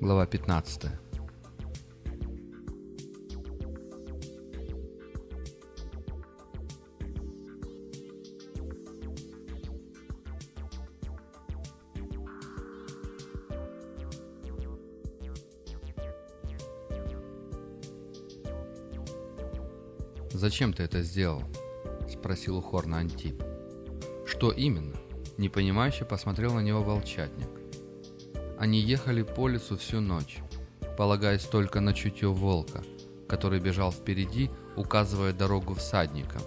Глава 15 «Зачем ты это сделал?» — спросил у Хорна Антип. «Что именно?» — непонимающе посмотрел на него волчатник. Они ехали по лесу всю ночь, полагаясь только на чутье волка, который бежал впереди, указывая дорогу всадникам.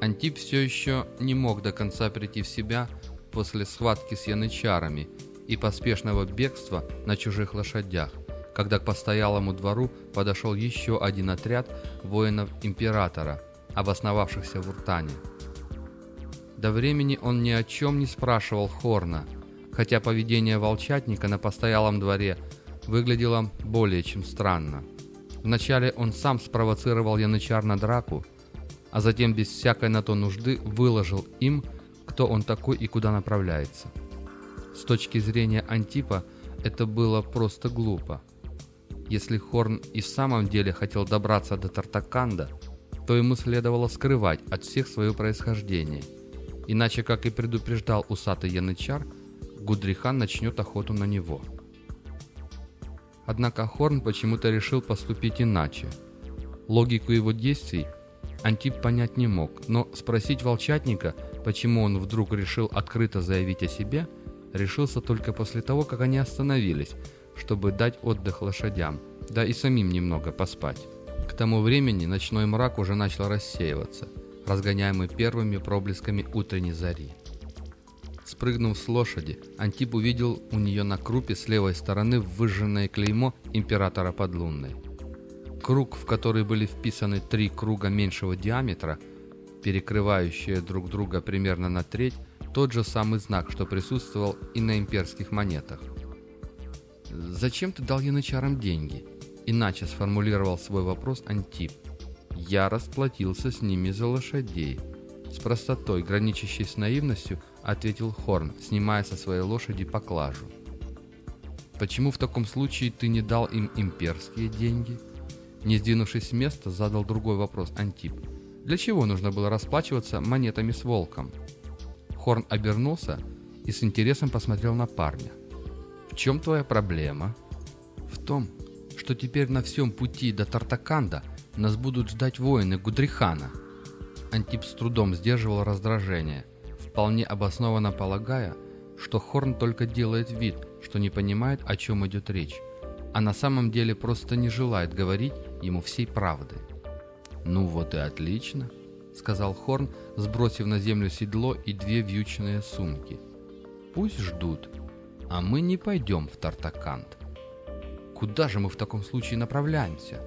Антип все еще не мог до конца прийти в себя после схватки с янычарами и поспешного бегства на чужих лошадях, когда к постоялому двору подошел еще один отряд воинов императора, обосновавшихся в Уртане. До времени он ни о чем не спрашивал Хорна, хотя поведение волчатника на постоялом дворе выглядело более чем странно. Вначале он сам спровоцировал янычар на драку, а затем без всякой на то нужды выложил им, кто он такой и куда направляется. С точки зрения Антипа это было просто глупо. Если Хорн и в самом деле хотел добраться до Тартаканда, то ему следовало скрывать от всех свое происхождение. Иначе, как и предупреждал усатый янычар, Гудрихан начнет охоту на него. Однако Хорн почему-то решил поступить иначе. Логику его действий Антип понять не мог, но спросить волчатника, почему он вдруг решил открыто заявить о себе, решился только после того, как они остановились, чтобы дать отдых лошадям, да и самим немного поспать. К тому времени ночной мрак уже начал рассеиваться, разгоняемый первыми проблесками утренней зари. Спрыгнув с лошади, Антип увидел у нее на крупе с левой стороны выжженное клеймо императора Подлунной. Круг, в который были вписаны три круга меньшего диаметра, перекрывающие друг друга примерно на треть, тот же самый знак, что присутствовал и на имперских монетах. «Зачем ты дал янычарам деньги?» Иначе сформулировал свой вопрос Антип. «Я расплатился с ними за лошадей». С простотой, граничащей с наивностью, ответил Хорн, снимая со своей лошади поклажу. «Почему в таком случае ты не дал им имперские деньги?» Не сдвинувшись с места, задал другой вопрос Антип. «Для чего нужно было расплачиваться монетами с волком?» Хорн обернулся и с интересом посмотрел на парня. В чем твоя проблема? В том, что теперь на всем пути до Тартаканда нас будут ждать воины Гудрихана. Антип с трудом сдерживал раздражение, вполне обоснованно полагая, что Хорн только делает вид, что не понимает, о чем идет речь, а на самом деле просто не желает говорить ему всей правды. «Ну вот и отлично», — сказал Хорн, сбросив на землю седло и две вьючные сумки. «Пусть ждут» а мы не пойдем в Тартакант. Куда же мы в таком случае направляемся?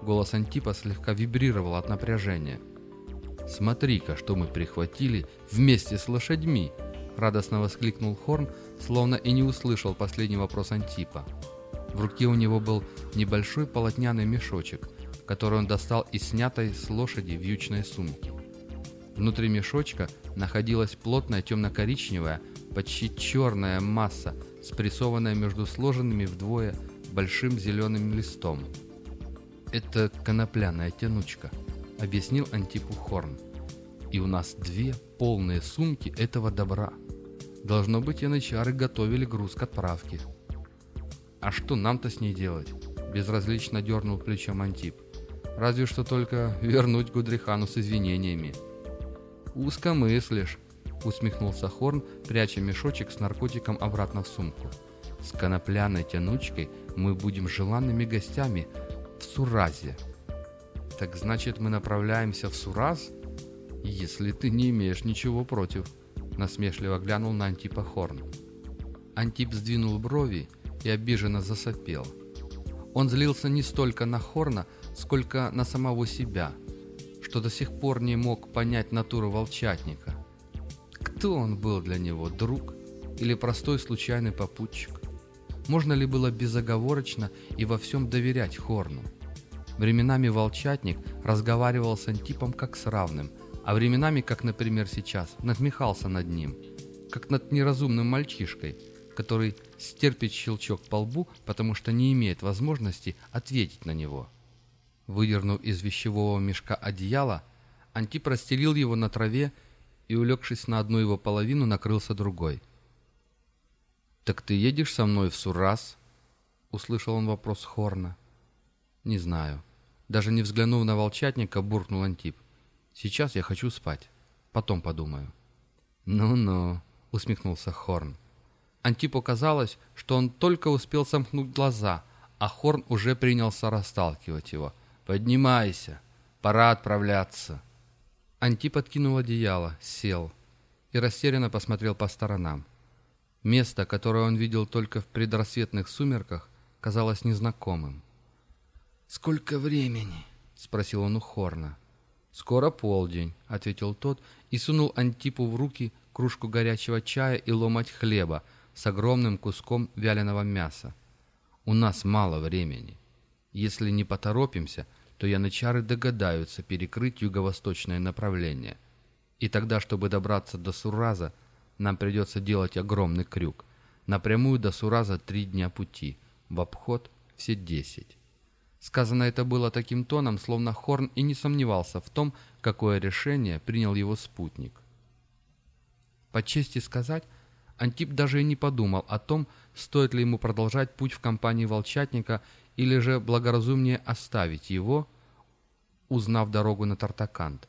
Голос Антипа слегка вибрировал от напряжения. «Смотри-ка, что мы прихватили вместе с лошадьми!» Радостно воскликнул Хорн, словно и не услышал последний вопрос Антипа. В руке у него был небольшой полотняный мешочек, который он достал из снятой с лошади вьючной сумки. Внутри мешочка находилась плотная темно-коричневая, почти черная масса, спрессованная между сложенными вдвое большим зеленым листом. «Это конопляная тянучка», — объяснил Антипу Хорн. «И у нас две полные сумки этого добра. Должно быть, янычары готовили груз к отправке». «А что нам-то с ней делать?» — безразлично дернул плечом Антип. «Разве что только вернуть Гудрихану с извинениями». «Узко мыслишь», — усмехнулся Хорн, пряча мешочек с наркотиком обратно в сумку. «С конопляной тянучкой мы будем желанными гостями в Суразе». «Так значит, мы направляемся в Сураз?» «Если ты не имеешь ничего против», — насмешливо глянул на Антипа Хорн. Антип сдвинул брови и обиженно засопел. Он злился не столько на Хорна, сколько на самого себя — что до сих пор не мог понять натуру волчатника. Кто он был для него, друг или простой случайный попутчик? Можно ли было безоговорочно и во всем доверять Хорну? Временами волчатник разговаривал с Антипом как с равным, а временами, как, например, сейчас, надмехался над ним, как над неразумным мальчишкой, который стерпит щелчок по лбу, потому что не имеет возможности ответить на него. Выдернув из вещевого мешка одеяло, Антип расстелил его на траве и, улегшись на одну его половину, накрылся другой. «Так ты едешь со мной в Сурас?» — услышал он вопрос Хорна. «Не знаю». Даже не взглянув на волчатника, буркнул Антип. «Сейчас я хочу спать. Потом подумаю». «Ну-ну», — усмехнулся Хорн. Антипу казалось, что он только успел сомкнуть глаза, а Хорн уже принялся расталкивать его. «Поднимайся, пора отправляться». Антип откинул одеяло, сел и растерянно посмотрел по сторонам. Место, которое он видел только в предрассветных сумерках, казалось незнакомым. «Сколько времени?» — спросил он у Хорна. «Скоро полдень», — ответил тот и сунул Антипу в руки кружку горячего чая и ломать хлеба с огромным куском вяленого мяса. «У нас мало времени. Если не поторопимся, то янычары догадаются перекрыть юго-восточное направление. И тогда, чтобы добраться до Сураза, нам придется делать огромный крюк. Напрямую до Сураза три дня пути, в обход все десять». Сказано это было таким тоном, словно Хорн и не сомневался в том, какое решение принял его спутник. По чести сказать, Антип даже и не подумал о том, стоит ли ему продолжать путь в компании Волчатника или же благоразумнее оставить его, узнав дорогу на Тартакант.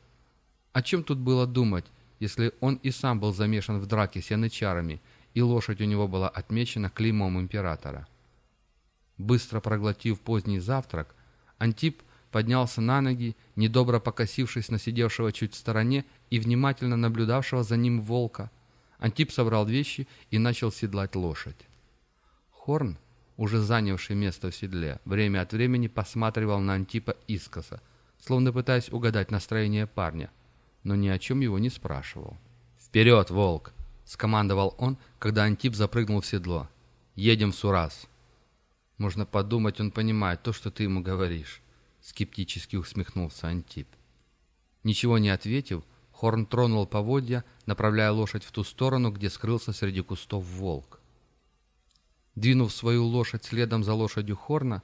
О чем тут было думать, если он и сам был замешан в драке с янычарами, и лошадь у него была отмечена клеймом императора? Быстро проглотив поздний завтрак, Антип поднялся на ноги, недобро покосившись на сидевшего чуть в стороне и внимательно наблюдавшего за ним волка. Антип собрал вещи и начал седлать лошадь. Хорн, уже занявший место в седле, время от времени посматривал на Антипа искоса, словно пытаясь угадать настроение парня, но ни о чем его не спрашивал. «Вперед, волк!» — скомандовал он, когда Антип запрыгнул в седло. «Едем в Сурас!» Можно подумать, он понимает то, что ты ему говоришь. Скептически усмехнулся Антип. Ничего не ответив, Хорн тронул поводья, направляя лошадь в ту сторону, где скрылся среди кустов волк. Двинув свою лошадь следом за лошадью Хорна,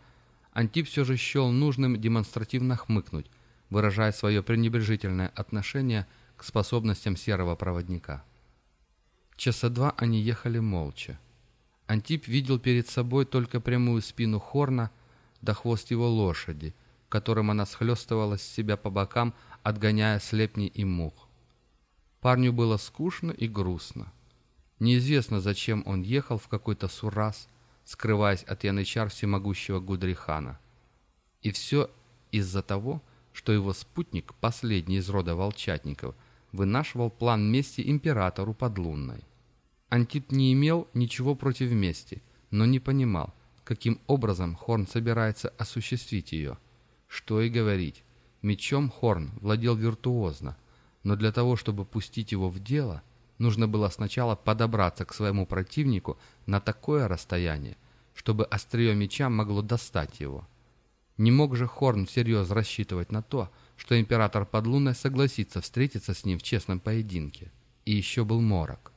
Антип все же счел нужным демонстративно хмыкнуть, выражая свое пренебрежительное отношение к способностям серого проводника. Часа два они ехали молча. Антип видел перед собой только прямую спину Хорна да хвост его лошади, которым она схлестывала с себя по бокам, отгоняя слепни и мух. Парню было скучно и грустно. Неизвестно, зачем он ехал в какой-то сурас, скрываясь от янычар всемогущего Гудрихана. И все из-за того, что его спутник, последний из рода волчатников, вынашивал план мести императору подлунной. Антип не имел ничего против мести, но не понимал, каким образом Хорн собирается осуществить ее. Что и говорить, мечом Хорн владел виртуозно, но для того, чтобы пустить его в дело, нужно было сначала подобраться к своему противнику на такое расстояние, чтобы острие меча могло достать его. Не мог же Хорн всерьез рассчитывать на то, что император Подлунной согласится встретиться с ним в честном поединке. И еще был морок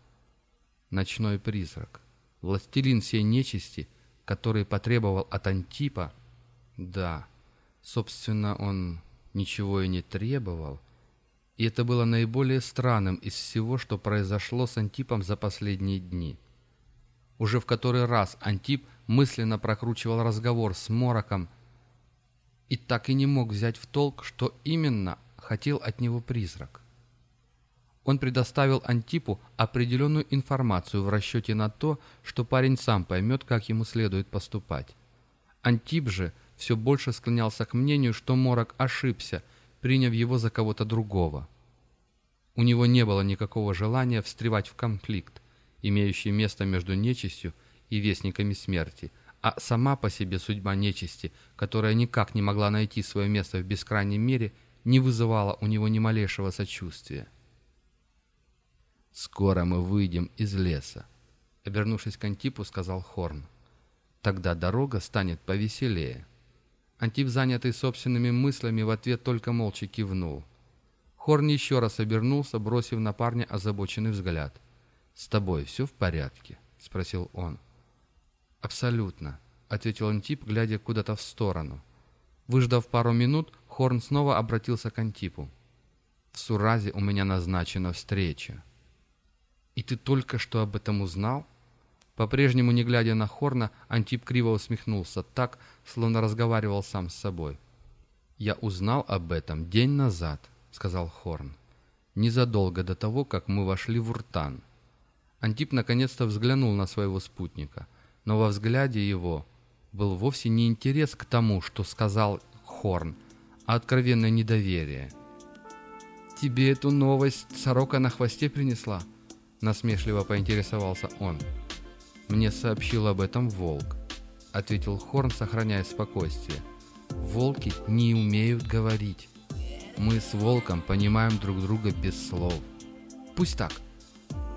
ночной призрак, властелин всей нечисти, который потребовал от Антипа... Да, собственно, он ничего и не требовал, и это было наиболее странным из всего, что произошло с Антипом за последние дни. Уже в который раз Антип мысленно прокручивал разговор с Мороком и так и не мог взять в толк, что именно хотел от него призрак. Он предоставил Антипу определенную информацию в расчете на то, что парень сам поймет, как ему следует поступать. Антип же все больше склонялся к мнению, что Морок ошибся, приняв его за кого-то другого. У него не было никакого желания встревать в конфликт, имеющий место между нечистью и вестниками смерти, а сама по себе судьба нечисти, которая никак не могла найти свое место в бескрайнем мире, не вызывала у него ни малейшего сочувствия. «Скоро мы выйдем из леса», — обернувшись к Антипу, сказал Хорн. «Тогда дорога станет повеселее». Антип, занятый собственными мыслями, в ответ только молча кивнул. Хорн еще раз обернулся, бросив на парня озабоченный взгляд. «С тобой все в порядке?» — спросил он. «Абсолютно», — ответил Антип, глядя куда-то в сторону. Выждав пару минут, Хорн снова обратился к Антипу. «В Суразе у меня назначена встреча». «И ты только что об этом узнал?» По-прежнему, не глядя на Хорна, Антип криво усмехнулся так, словно разговаривал сам с собой. «Я узнал об этом день назад», — сказал Хорн. «Незадолго до того, как мы вошли в Уртан». Антип наконец-то взглянул на своего спутника, но во взгляде его был вовсе не интерес к тому, что сказал Хорн, а откровенное недоверие. «Тебе эту новость сорока на хвосте принесла?» — насмешливо поинтересовался он. «Мне сообщил об этом волк», — ответил Хорн, сохраняя спокойствие. «Волки не умеют говорить. Мы с волком понимаем друг друга без слов. Пусть так.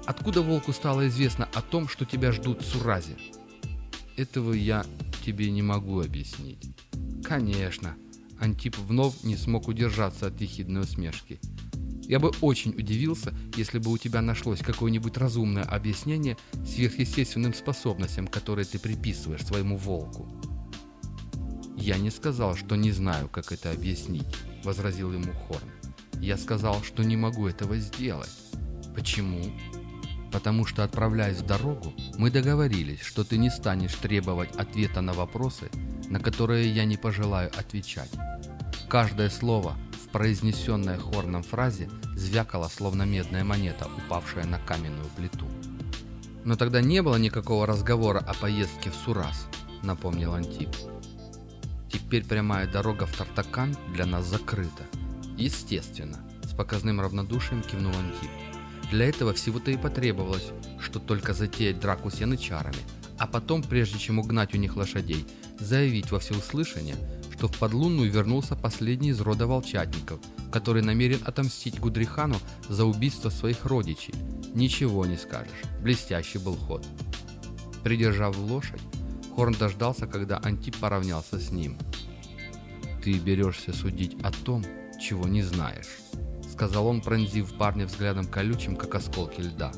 Откуда волку стало известно о том, что тебя ждут в Суразе?» «Этого я тебе не могу объяснить». «Конечно». Антип вновь не смог удержаться от ехидной усмешки. Я бы очень удивился, если бы у тебя нашлось какое-нибудь разумное объяснение сверхъестественным способностям, которые ты приписываешь своему волку. «Я не сказал, что не знаю, как это объяснить», — возразил ему Хорн. «Я сказал, что не могу этого сделать». «Почему?» «Потому что, отправляясь в дорогу, мы договорились, что ты не станешь требовать ответа на вопросы, на которые я не пожелаю отвечать. Каждое слово — в произнесенной хорном фразе звякала, словно медная монета, упавшая на каменную плиту. «Но тогда не было никакого разговора о поездке в Сурас», — напомнил Антип. «Теперь прямая дорога в Тартакан для нас закрыта». «Естественно», — с показным равнодушием кивнул Антип. «Для этого всего-то и потребовалось, что только затеять драку с янычарами, а потом, прежде чем угнать у них лошадей, заявить во всеуслышание, что в подлунную вернулся последний из рода волчатников, который намерен отомстить Гудрихану за убийство своих родичей. Ничего не скажешь. Блестящий был ход. Придержав лошадь, Хорн дождался, когда Антип поравнялся с ним. «Ты берешься судить о том, чего не знаешь», — сказал он, пронзив парня взглядом колючим, как осколки льда.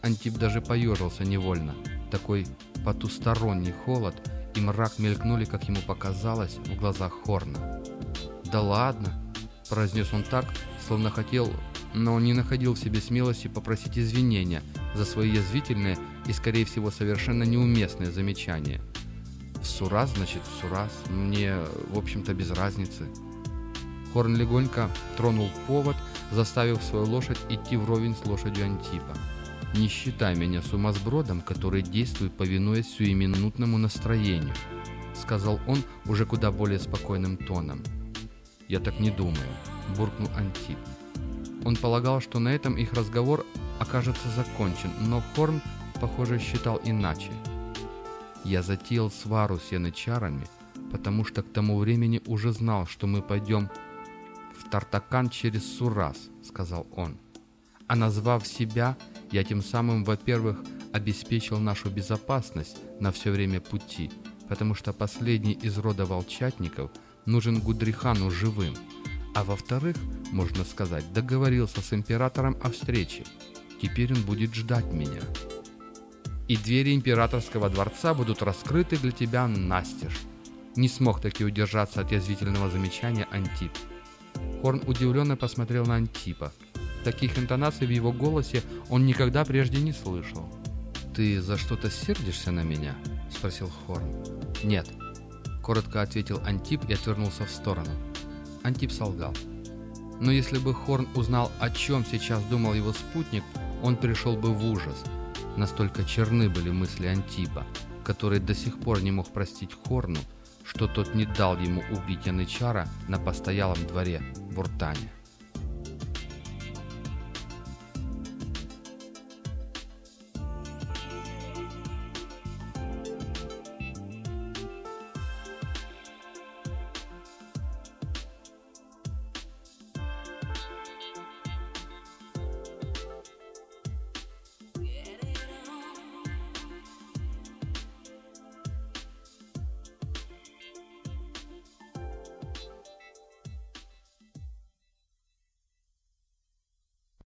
Антип даже поежился невольно. Такой потусторонний холод — и мрак мелькнули, как ему показалось, в глазах Хорна. «Да ладно!» – произнес он так, словно хотел, но не находил в себе смелости попросить извинения за свои язвительные и, скорее всего, совершенно неуместные замечания. «В Сурас, значит, в Сурас. Мне, в общем-то, без разницы». Хорн легонько тронул повод, заставив свою лошадь идти вровень с лошадью Антипа. Не считай меня сумасбродом, который действует, повинуясь сиюминутному настроению», — сказал он уже куда более спокойным тоном. «Я так не думаю», — буркнул Антип. Он полагал, что на этом их разговор окажется закончен, но Хорн, похоже, считал иначе. «Я затеял свару с янычарами, потому что к тому времени уже знал, что мы пойдем в Тартакан через Сурас», — сказал он. А назвав себя я тем самым, во-первых, обеспечил нашу безопасность на все время пути, потому что последний из рода волчатников нужен Гудрихану живым, а во-вторых, можно сказать, договорился с императором о встрече. Теперь он будет ждать меня. И двери императорского дворца будут раскрыты для тебя настежь. Не смог таки удержаться от язвительного замечания Антип. Хорн удивленно посмотрел на Антипа – Таких интонаций в его голосе он никогда прежде не слышал. «Ты за что-то сердишься на меня?» – спросил Хорн. «Нет», – коротко ответил Антип и отвернулся в сторону. Антип солгал. Но если бы Хорн узнал, о чем сейчас думал его спутник, он пришел бы в ужас. Настолько черны были мысли Антипа, который до сих пор не мог простить Хорну, что тот не дал ему убить Янычара на постоялом дворе в Уртане.